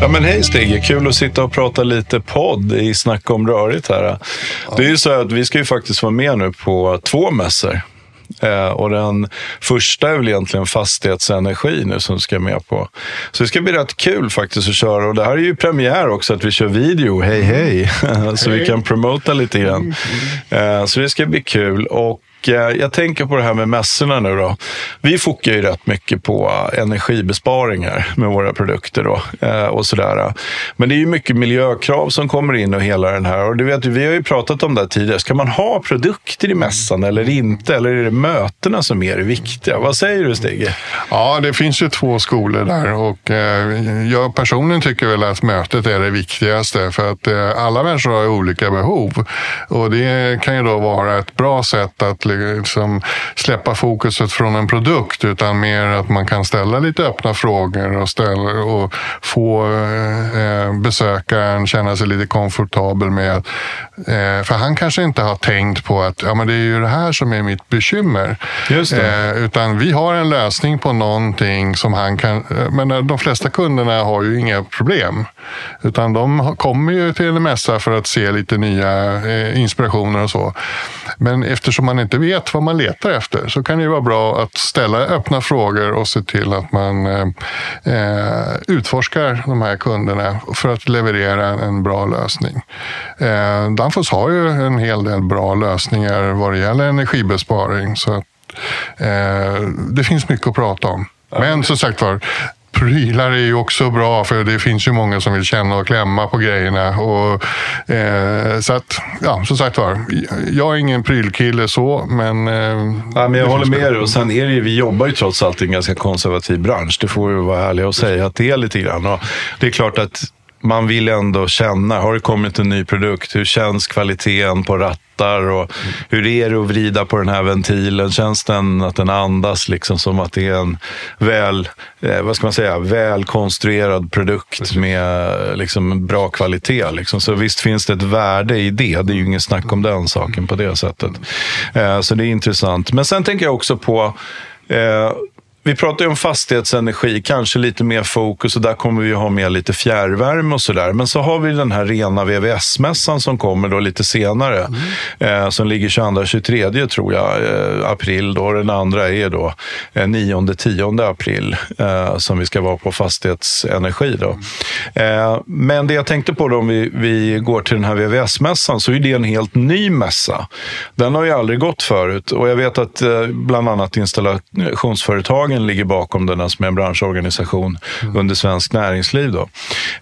Ja men hej Stig, kul att sitta och prata lite podd i Snack om rörigt här. Ja. Det är ju så att vi ska ju faktiskt vara med nu på två mässor. Eh, och den första är väl egentligen fastighetsenergi nu som ska med på. Så det ska bli rätt kul faktiskt att köra. Och det här är ju premiär också, att vi kör video. Hej hej! så vi kan promota lite grann. Eh, så det ska bli kul. Och Eh, jag tänker på det här med mässorna nu då. Vi fokar ju rätt mycket på eh, energibesparingar med våra produkter då eh, och sådär. Men det är ju mycket miljökrav som kommer in och hela den här. Och du vet, vi har ju pratat om det här tidigare. Ska man ha produkter i mässan eller inte? Eller är det mötena som är det viktiga? Vad säger du Stig? Ja, det finns ju två skolor där och jag personligen tycker väl att mötet är det viktigaste för att alla människor har olika behov och det kan ju då vara ett bra sätt att liksom släppa fokuset från en produkt utan mer att man kan ställa lite öppna frågor och, ställa, och få eh, besökaren känna sig lite komfortabel med. Eh, för han kanske inte har tänkt på att ja, men det är ju det här som är mitt bekymmer. Eh, utan vi har en lösning på någonting som han kan... Eh, men de flesta kunderna har ju inga problem. Utan de kommer ju till en mässa för att se lite nya eh, inspirationer och så. Men eftersom man inte vet vad man letar efter så kan det vara bra att ställa öppna frågor och se till att man eh, eh, utforskar de här kunderna för att leverera en bra lösning. Eh, Danfoss har ju en hel del bra lösningar vad det gäller energibesparing. Så att, eh, det finns mycket att prata om. Men som sagt var, prylar är ju också bra för det finns ju många som vill känna och klämma på grejerna. Och, eh, så att, ja, som sagt var, jag är ingen prylkille så, men... Eh, ja, men jag håller med dig. Och sen är det ju, vi jobbar ju trots allt i en ganska konservativ bransch. Det får vi vara ärliga och säga att det är lite grann. Och det är klart att man vill ändå känna, har det kommit en ny produkt? Hur känns kvaliteten på rattar? Och hur är det att vrida på den här ventilen? Känns den att den andas liksom som att det är en väl, eh, vad ska man säga, välkonstruerad produkt med liksom bra kvalitet? Liksom. Så visst finns det ett värde i det. Det är ju ingen snack om den saken på det sättet. Eh, så det är intressant. Men sen tänker jag också på eh, vi pratar ju om fastighetsenergi, kanske lite mer fokus och där kommer vi ha med lite fjärrvärme och sådär. Men så har vi den här rena VVS-mässan som kommer då lite senare. Mm. Eh, som ligger 22-23 tror jag, eh, april. Då. Den andra är då eh, 9-10 april eh, som vi ska vara på fastighetsenergi. Då. Mm. men det jag tänkte på då om vi, vi går till den här VVS-mässan så är det en helt ny mässa. Den har ju aldrig gått förut och jag vet att eh, bland annat installationsföretagen Näringen ligger bakom den som är en branschorganisation mm. under Svensk Näringsliv. Då.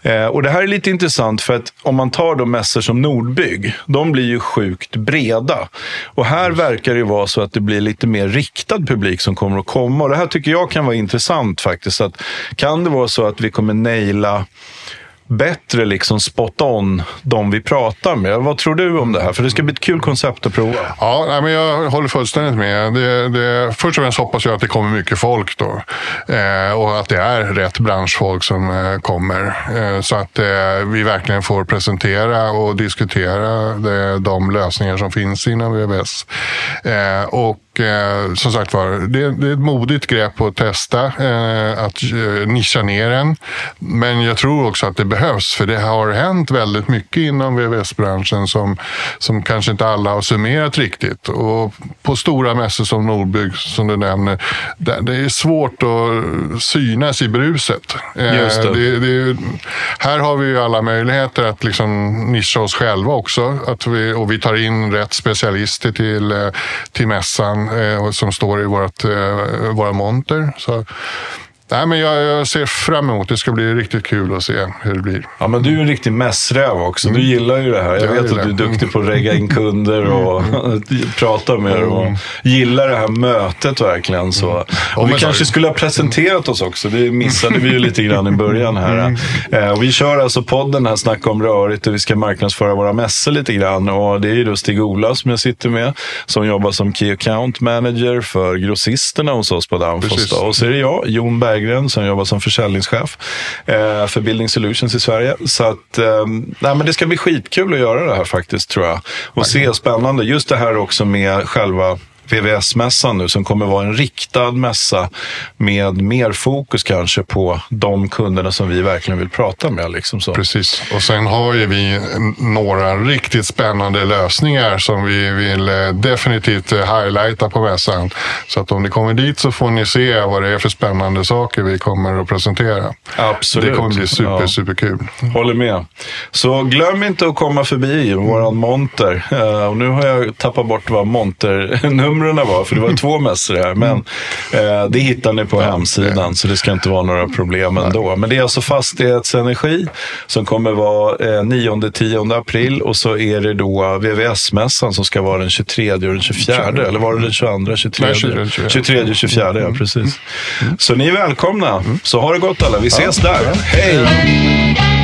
Eh, och det här är lite intressant för att om man tar då mässor som Nordbygg, de blir ju sjukt breda. Och här Just. verkar det vara så att det blir lite mer riktad publik som kommer att komma. Och det här tycker jag kan vara intressant faktiskt. Att kan det vara så att vi kommer naila bättre liksom spot on de vi pratar med. Vad tror du om det här? För det ska bli ett kul koncept att prova. Ja, men jag håller fullständigt med. Det, det, först och främst hoppas jag att det kommer mycket folk då. Eh, och att det är rätt branschfolk som eh, kommer. Eh, så att eh, vi verkligen får presentera och diskutera det, de lösningar som finns inom VVS. Eh, och eh, som sagt var, det, det, är ett modigt grepp att testa eh, att eh, nischa ner den. Men jag tror också att det behövs, för det har hänt väldigt mycket inom VVS-branschen som, som kanske inte alla har summerat riktigt. Och på stora mässor som Nordbygg, som du nämner, det, det är svårt att synas i bruset. Eh, Just det. Det, här har vi ju alla möjligheter att liksom nischa oss själva också. Att vi, och vi tar in rätt specialister till, eh, till mässan Eh, som står i vårt, eh, våra monter. Så Nej, men jag, jag, ser fram emot det. ska bli riktigt kul att se hur det blir. Ja, men du är en riktig mässräv också. Du mm. gillar ju det här. Jag, jag vet att du är duktig på att regga in kunder och mm. prata med dem. Och gillar det här mötet verkligen. Så. Mm. Och vi kanske skulle ha presenterat oss också. Det missade vi ju lite grann i början här. Mm. Eh, och vi kör alltså podden här, Snacka om rörigt och vi ska marknadsföra våra mässor lite grann. Och det är ju då Stig-Ola som jag sitter med som jobbar som Key Account Manager för grossisterna hos oss på Danfoss. Och så är det jag, Jon Berg Berggren som jobbar som försäljningschef eh, för Building Solutions i Sverige. Så att, eh, nej, men det ska bli skitkul att göra det här faktiskt tror jag. Och se spännande, just det här också med själva VVS-mässan nu som kommer vara en riktad mässa med mer fokus kanske på de kunderna som vi verkligen vill prata med. Liksom så. Precis, och sen har ju vi några riktigt spännande lösningar som vi vill eh, definitivt eh, highlighta på mässan. Så att om ni kommer dit så får ni se vad det är för spännande saker vi kommer att presentera. Absolut. Det kommer bli super, ja. superkul. Håller med. Så glöm inte att komma förbi våran monter. Uh, och nu har jag tappat bort vad monternumren var, för det var två mässor här. Men uh, det hittar ni på ja, hemsidan, så det ska inte vara några problem ändå. Men det är alltså Fastighetsenergi som kommer vara uh, 9-10 april och så är det då VVS-mässan som ska vara den 23 och den 24. Eller var det den 22, 23? Nej, 23, 24, ja precis. Mm. Så ni är välkomna. Så ha det gott alla. Vi ses där. Hej!